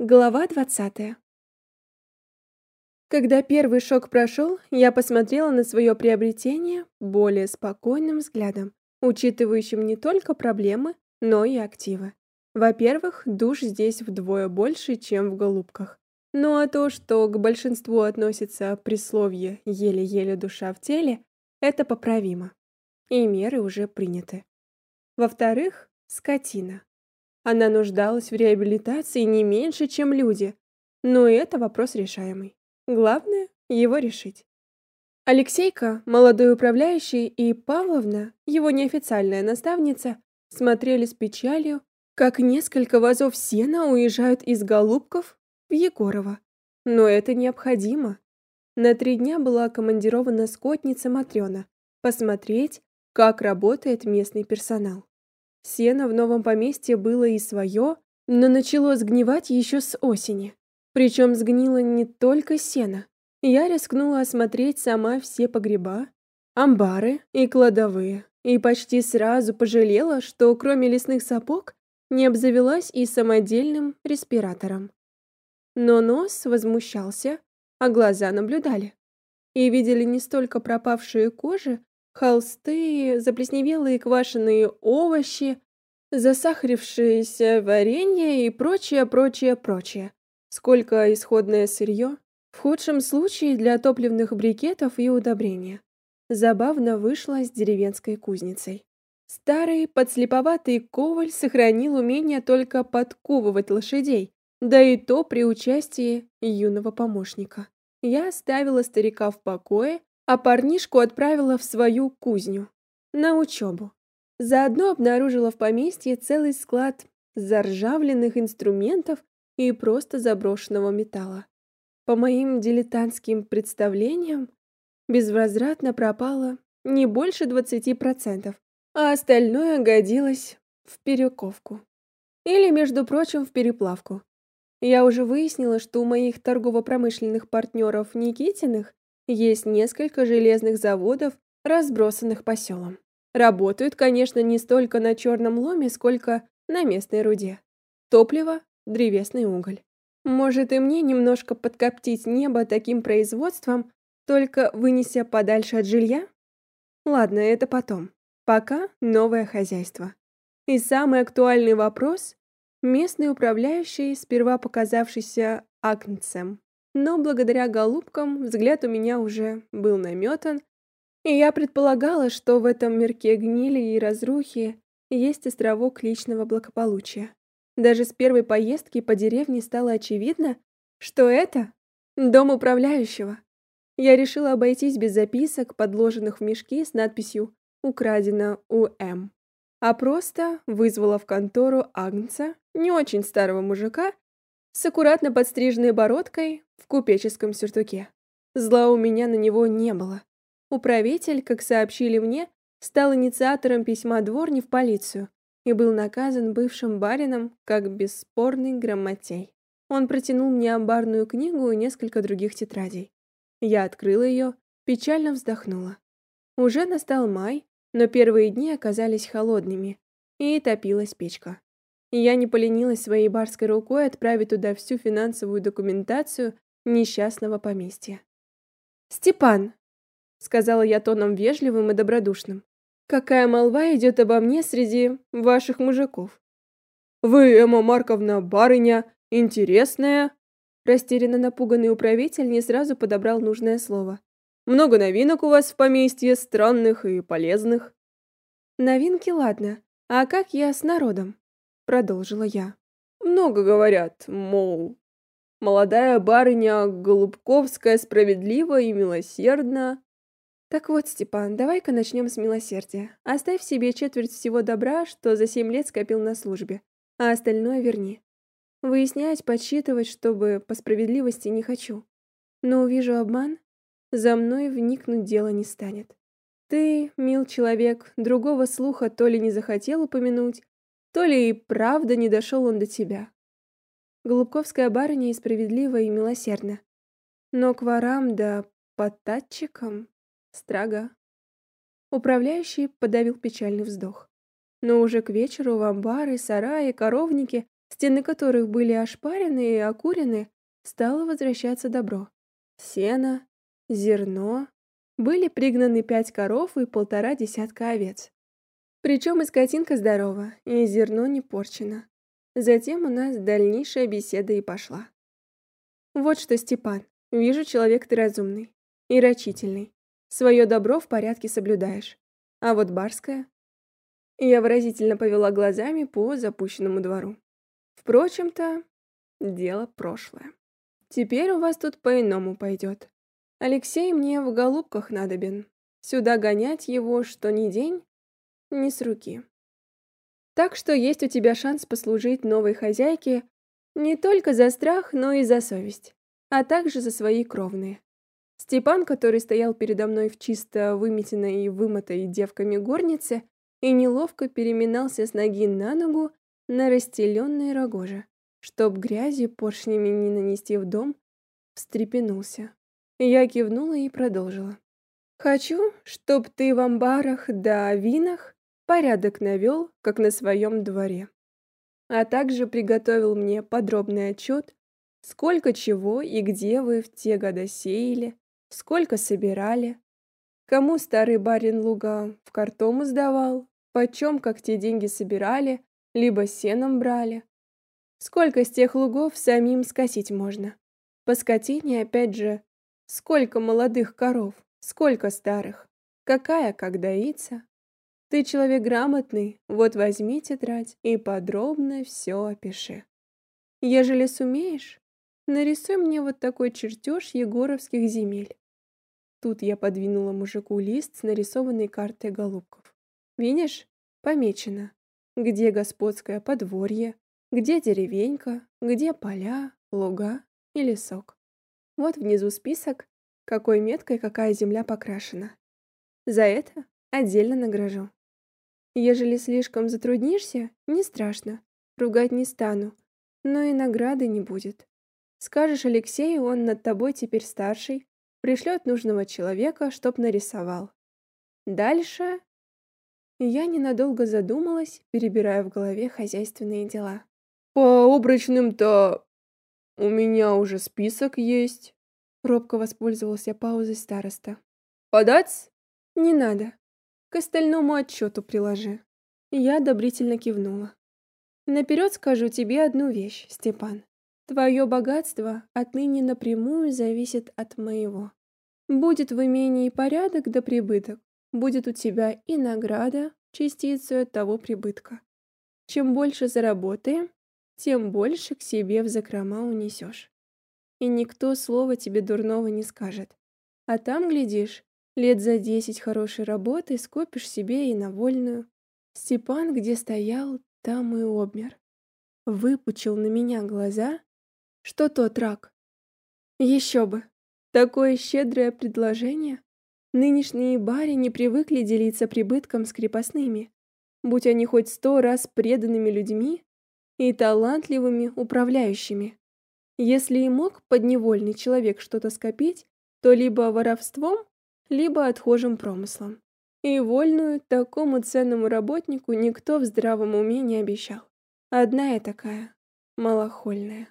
Глава 20. Когда первый шок прошел, я посмотрела на свое приобретение более спокойным взглядом, учитывающим не только проблемы, но и активы. Во-первых, душ здесь вдвое больше, чем в голубках. Ну а то, что к большинству относится присловие «еле-еле душа в теле», это поправимо. И меры уже приняты. Во-вторых, скотина. Она нуждалась в реабилитации не меньше, чем люди. Но это вопрос решаемый. Главное — его решить. Алексейка, молодой управляющий, и Павловна, его неофициальная наставница, смотрели с печалью, как несколько вазов сена уезжают из Голубков в Егорово. Но это необходимо. На три дня была командирована скотница Матрёна посмотреть, как работает местный персонал. Сено в новом поместье было и свое, но начало сгнивать еще с осени. Причем сгнило не только сено. Я рискнула осмотреть сама все погреба, амбары и кладовые, и почти сразу пожалела, что кроме лесных сапог не обзавелась и самодельным респиратором. Но нос возмущался, а глаза наблюдали. И видели не столько пропавшие кожи, холсты, заплесневелые квашеные овощи, засахарившееся варенье и прочее, прочее, прочее. Сколько исходное сырье, в худшем случае для топливных брикетов и удобрения. Забавно вышло с деревенской кузницей. Старый, подслеповатый коваль сохранил умение только подковывать лошадей, да и то при участии юного помощника. Я оставила старика в покое а парнишку отправила в свою кузню на учебу. Заодно обнаружила в поместье целый склад заржавленных инструментов и просто заброшенного металла. По моим дилетантским представлениям, безвозвратно пропало не больше 20%, а остальное годилось в перековку. Или, между прочим, в переплавку. Я уже выяснила, что у моих торгово-промышленных партнеров Никитиных есть несколько железных заводов, разбросанных по селам. Работают, конечно, не столько на черном ломе, сколько на местной руде. Топливо, древесный уголь. Может и мне немножко подкоптить небо таким производством, только вынеся подальше от жилья? Ладно, это потом. Пока новое хозяйство. И самый актуальный вопрос – местный управляющий, сперва показавшийся Агнцем, но благодаря голубкам взгляд у меня уже был наметан, и я предполагала, что в этом мирке гнили и разрухи есть островок личного благополучия. Даже с первой поездки по деревне стало очевидно, что это дом управляющего. Я решила обойтись без записок, подложенных в мешки с надписью «Украдено У.М.», а просто вызвала в контору Агнца, не очень старого мужика, с аккуратно подстриженной бородкой в купеческом сюртуке. Зла у меня на него не было. Управитель, как сообщили мне, стал инициатором письма дворни в полицию и был наказан бывшим барином как бесспорный грамотей. Он протянул мне амбарную книгу и несколько других тетрадей. Я открыла ее, печально вздохнула. Уже настал май, но первые дни оказались холодными, и топилась печка. Я не поленилась своей барской рукой отправить туда всю финансовую документацию несчастного поместья. «Степан!» — сказала я тоном вежливым и добродушным. «Какая молва идет обо мне среди ваших мужиков?» «Вы, Эмма Марковна, барыня, интересная!» Растерянно напуганный управитель не сразу подобрал нужное слово. «Много новинок у вас в поместье, странных и полезных». «Новинки, ладно. А как я с народом?» Продолжила я. Много говорят, мол, молодая барыня Голубковская справедлива и милосердна. Так вот, Степан, давай-ка начнем с милосердия. Оставь себе четверть всего добра, что за семь лет скопил на службе, а остальное верни. Выяснять, подсчитывать, чтобы по справедливости не хочу. Но увижу обман, за мной вникнуть дело не станет. Ты, мил человек, другого слуха то ли не захотел упомянуть, то ли и правда не дошел он до тебя. Голубковская барыня и справедлива, и милосердна. Но к ворам да потатчикам строго. Управляющий подавил печальный вздох. Но уже к вечеру в амбары, сараи, коровники стены которых были ошпарены и окурены, стало возвращаться добро. Сено, зерно, были пригнаны пять коров и полтора десятка овец. Причем и скотинка здорова, и зерно не порчено. Затем у нас дальнейшая беседа и пошла. Вот что, Степан, вижу, человек ты разумный и рачительный. Свое добро в порядке соблюдаешь. А вот барская... Я выразительно повела глазами по запущенному двору. Впрочем-то, дело прошлое. Теперь у вас тут по-иному пойдет. Алексей мне в голубках надобен. Сюда гонять его что ни день, ни с руки. Так что есть у тебя шанс послужить новой хозяйке не только за страх, но и за совесть, а также за свои кровные. Степан, который стоял передо мной в чисто выметенной и вымытой девками горнице и неловко переминался с ноги на ногу на расстеленные рогожи, чтоб грязи поршнями не нанести в дом, встрепенулся. Я кивнула и продолжила. «Хочу, чтоб ты в амбарах да винах порядок навел, как на своем дворе. А также приготовил мне подробный отчет, сколько чего и где вы в те года сеяли, сколько собирали, кому старый барин луга в картому сдавал, почем как те деньги собирали, либо сеном брали, сколько с тех лугов самим скосить можно. По скотине, опять же, Сколько молодых коров, сколько старых. Какая, как доится. Ты человек грамотный, вот возьми тетрадь и подробно все опиши. Ежели сумеешь, нарисуй мне вот такой чертеж егоровских земель. Тут я подвинула мужику лист с нарисованной картой голубков. Видишь, помечено, где господское подворье, где деревенька, где поля, луга и лесок. Вот внизу список, какой меткой какая земля покрашена. За это отдельно награжу. Ежели слишком затруднишься, не страшно, ругать не стану, но и награды не будет. Скажешь Алексею, он над тобой теперь старший, пришлет нужного человека, чтоб нарисовал. Дальше я ненадолго задумалась, перебирая в голове хозяйственные дела. По обрачным-то «У меня уже список есть», — робко воспользовался паузой староста. «Подать?» «Не надо. К остальному отчету приложи». Я одобрительно кивнула. «Наперед скажу тебе одну вещь, Степан. Твое богатство отныне напрямую зависит от моего. Будет в имении порядок да прибыток, будет у тебя и награда, частицу от того прибытка. Чем больше заработаем, тем больше к себе в закрома унесешь. И никто слова тебе дурного не скажет. А там, глядишь, лет за десять хорошей работы скопишь себе и на вольную. Степан, где стоял, там и обмер. Выпучил на меня глаза. Что тот рак? Еще бы. Такое щедрое предложение. Нынешние бари не привыкли делиться прибытком с крепостными. Будь они хоть сто раз преданными людьми, и талантливыми управляющими. Если и мог подневольный человек что-то скопить, то либо воровством, либо отхожим промыслом. И вольную такому ценному работнику никто в здравом уме не обещал. Одна я такая, малохольная.